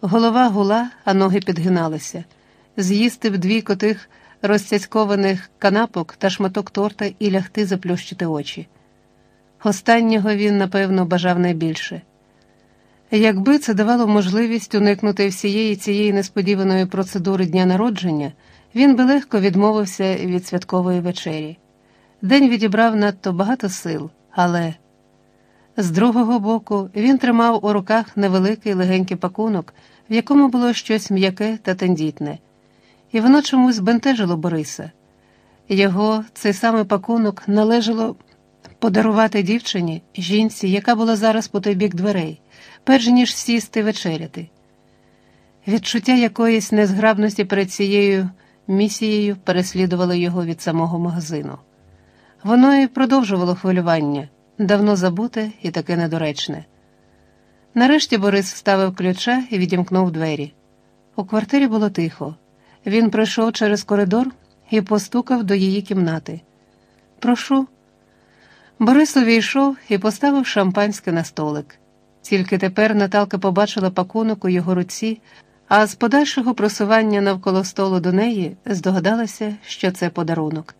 Голова гула, а ноги підгиналися, з'їсти дві котих розцяцькованих канапок та шматок торта і лягти заплющити очі. Останнього він, напевно, бажав найбільше. Якби це давало можливість уникнути всієї цієї несподіваної процедури дня народження, він би легко відмовився від святкової вечері. День відібрав надто багато сил, але з другого боку він тримав у руках невеликий легенький пакунок, в якому було щось м'яке та тендітне, і воно чомусь бентежило Бориса. Його цей самий пакунок належало подарувати дівчині, жінці, яка була зараз по той бік дверей, перш ніж сісти вечеряти. Відчуття якоїсь незграбності перед цією місією переслідувало його від самого магазину. Воно і продовжувало хвилювання, давно забуте і таке недоречне. Нарешті Борис вставив ключа і відімкнув двері. У квартирі було тихо. Він пройшов через коридор і постукав до її кімнати. Прошу. Борис увійшов і поставив шампанське на столик. Тільки тепер Наталка побачила пакунок у його руці, а з подальшого просування навколо столу до неї здогадалася, що це подарунок.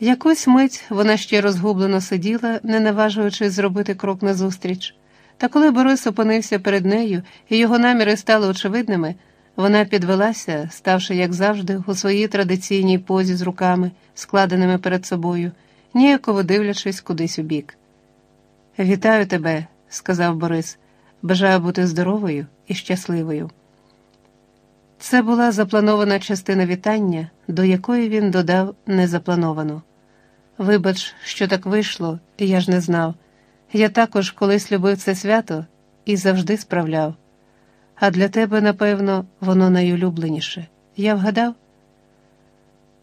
Якусь мить вона ще розгублено сиділа, не наважуючись зробити крок назустріч. Та коли Борис опинився перед нею і його наміри стали очевидними, вона підвелася, ставши, як завжди, у своїй традиційній позі з руками, складеними перед собою, ніяково дивлячись кудись у бік. Вітаю тебе, сказав Борис, бажаю бути здоровою і щасливою. Це була запланована частина вітання, до якої він додав незаплановано. Вибач, що так вийшло, я ж не знав. Я також колись любив це свято і завжди справляв. А для тебе, напевно, воно найулюбленіше. Я вгадав?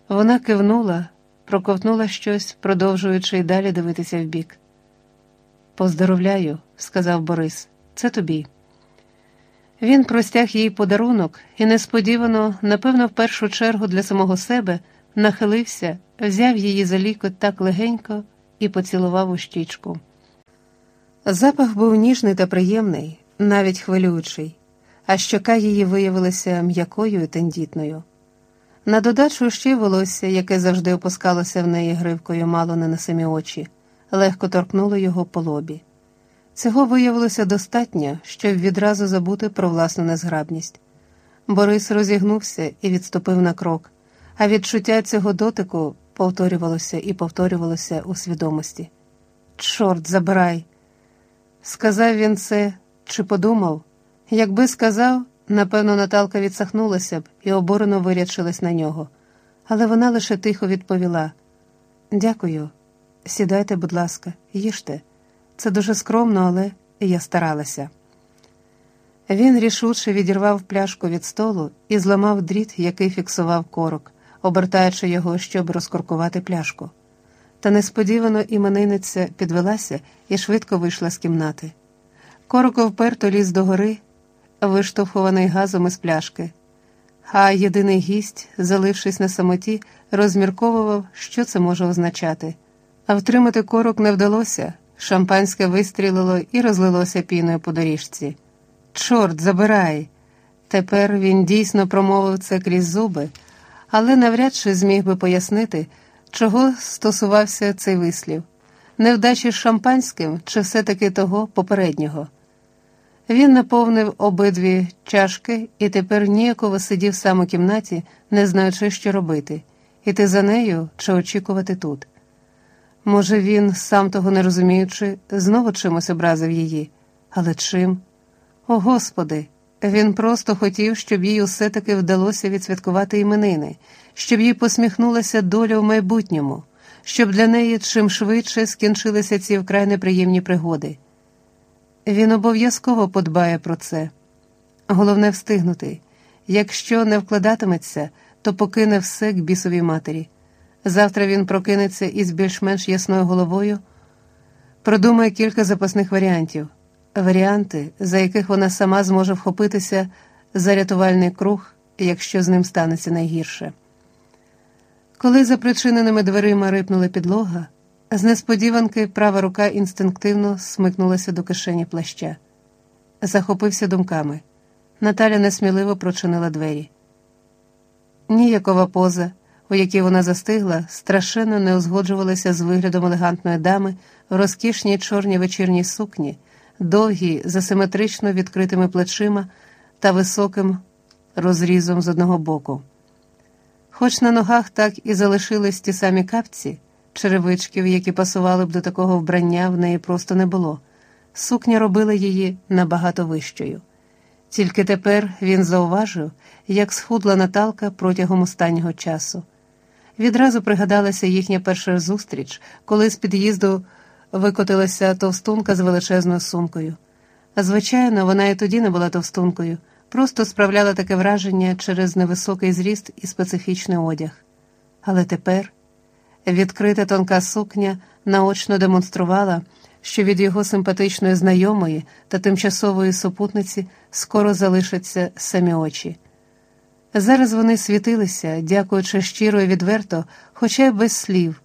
Вона кивнула, проковтнула щось, продовжуючи й далі дивитися вбік. Поздоровляю, сказав Борис, це тобі. Він простяг їй подарунок і несподівано, напевно, в першу чергу для самого себе, нахилився, взяв її за лікоть так легенько і поцілував у щічку. Запах був ніжний та приємний, навіть хвилюючий, а щока її виявилася м'якою і тендітною. На додачу ще волосся, яке завжди опускалося в неї гривкою мало не на самі очі, легко торкнуло його по лобі. Цього виявилося достатньо, щоб відразу забути про власну незграбність. Борис розігнувся і відступив на крок, а відчуття цього дотику повторювалося і повторювалося у свідомості. Чорт, забирай! Сказав він це чи подумав? Якби сказав, напевно, Наталка відсахнулася б і обурено вирячилась на нього, але вона лише тихо відповіла: Дякую, сідайте, будь ласка, їжте. Це дуже скромно, але я старалася. Він рішуче відірвав пляшку від столу і зламав дріт, який фіксував корок, обертаючи його, щоб розкоркувати пляшку. Та несподівано іменинниця підвелася і швидко вийшла з кімнати. Корок вперто ліз догори, виштовхуваний газом із пляшки. А єдиний гість, залившись на самоті, розмірковував, що це може означати. А втримати корок не вдалося. Шампанське вистрілило і розлилося піною по доріжці. Чорт, забирай! Тепер він дійсно промовив це крізь зуби, але навряд чи зміг би пояснити, чого стосувався цей вислів невдачі з шампанським чи все-таки того попереднього. Він наповнив обидві чашки і тепер ніяково сидів сам у кімнаті, не знаючи, що робити, іти за нею чи очікувати тут. Може, він, сам того не розуміючи, знову чимось образив її, але чим? О Господи! Він просто хотів, щоб їй усе таки вдалося відсвяткувати іменини, щоб їй посміхнулася доля в майбутньому, щоб для неї чим швидше скінчилися ці вкрай неприємні пригоди. Він обов'язково подбає про це. Головне встигнути. Якщо не вкладатиметься, то покине все к бісовій матері. Завтра він прокинеться із більш-менш ясною головою, продумає кілька запасних варіантів, варіанти, за яких вона сама зможе вхопитися за рятувальний круг, якщо з ним станеться найгірше. Коли за причиненими дверима рипнула підлога, з несподіванки права рука інстинктивно смикнулася до кишені плаща, захопився думками. Наталя несміливо прочинила двері. Ніякова поза, у якій вона застигла, страшенно не узгоджувалася з виглядом елегантної дами в розкішній чорній вечірній сукні, довгій, за симетрично відкритими плечима та високим розрізом з одного боку. Хоч на ногах так і залишились ті самі капці, черевичків, які пасували б до такого вбрання, в неї просто не було. Сукня робила її набагато вищою. Тільки тепер він зауважив, як схудла Наталка протягом останнього часу. Відразу пригадалася їхня перша зустріч, коли з під'їзду викотилася товстунка з величезною сумкою. Звичайно, вона і тоді не була товстункою, просто справляла таке враження через невисокий зріст і специфічний одяг. Але тепер відкрита тонка сукня наочно демонструвала, що від його симпатичної знайомої та тимчасової супутниці скоро залишаться самі очі. Зараз вони світилися, дякуючи щиро і відверто, хоча й без слів,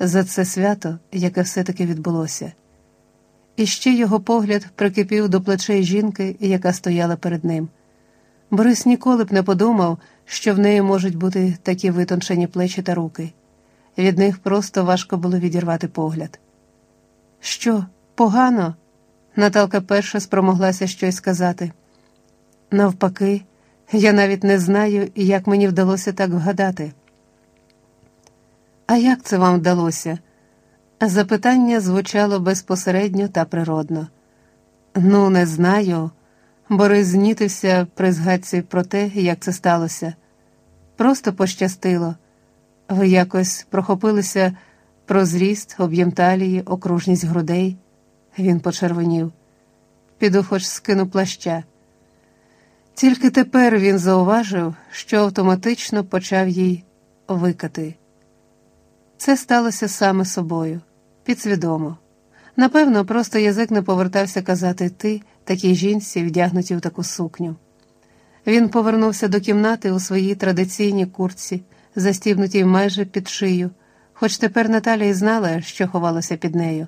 за це свято, яке все-таки відбулося. І ще його погляд прикипів до плечей жінки, яка стояла перед ним. Борис ніколи б не подумав, що в неї можуть бути такі витончені плечі та руки. Від них просто важко було відірвати погляд. Що, погано? Наталка перша спромоглася щось сказати. Навпаки, я навіть не знаю, як мені вдалося так вгадати. А як це вам вдалося? Запитання звучало безпосередньо та природно. Ну, не знаю. Борис знітився при згадці про те, як це сталося. Просто пощастило. Ви якось прохопилися про зріст, об'єм талії, окружність грудей. Він почервонів. Піду, хоч скину плаща. Тільки тепер він зауважив, що автоматично почав їй викати. Це сталося саме собою, підсвідомо. Напевно, просто язик не повертався казати ти такій жінці, вдягнутій у таку сукню. Він повернувся до кімнати у своїй традиційній курці, застібнутій майже під шию, хоч тепер Наталя й знала, що ховалося під нею.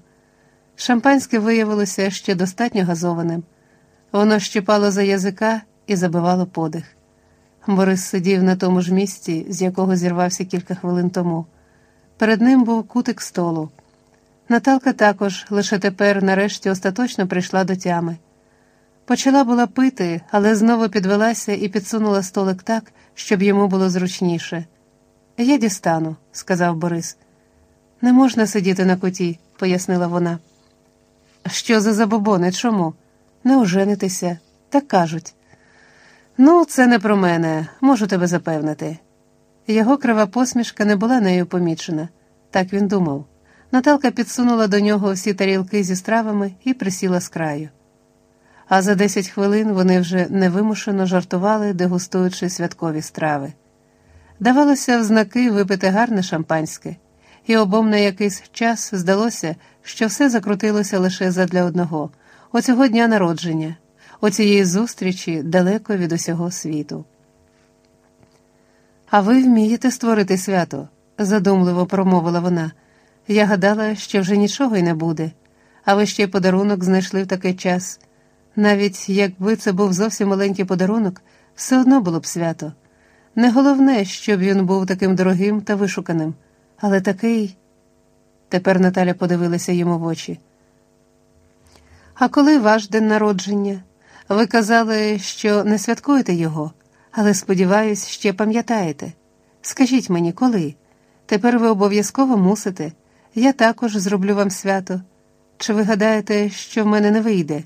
Шампанське виявилося ще достатньо газованим. Воно щипало за язика і забивало подих. Борис сидів на тому ж місці, з якого зірвався кілька хвилин тому. Перед ним був кутик столу. Наталка також лише тепер, нарешті, остаточно прийшла до тями. Почала була пити, але знову підвелася і підсунула столик так, щоб йому було зручніше. Я дістану, сказав Борис. Не можна сидіти на куті, пояснила вона. Що за забобони? Чому? Не оженитися, так кажуть. Ну, це не про мене, можу тебе запевнити. Його крива посмішка не була нею помічена, так він думав. Наталка підсунула до нього всі тарілки зі стравами і присіла з краю. А за десять хвилин вони вже невимушено жартували, дегустуючи святкові страви. Давалося в знаки випити гарне шампанське, і обом на якийсь час здалося, що все закрутилося лише задля одного оцього дня народження, оцієї зустрічі далеко від усього світу. А ви вмієте створити свято, задумливо промовила вона. Я гадала, що вже нічого й не буде, а ви ще й подарунок знайшли в такий час. Навіть якби це був зовсім маленький подарунок, все одно було б свято. Не головне, щоб він був таким дорогим та вишуканим, але такий. Тепер Наталя подивилася йому в очі. А коли ваш день народження? Ви казали, що не святкуєте його, але сподіваюсь, ще пам'ятаєте. Скажіть мені, коли? Тепер ви обов'язково мусите. Я також зроблю вам свято. Чи ви гадаєте, що в мене не вийде?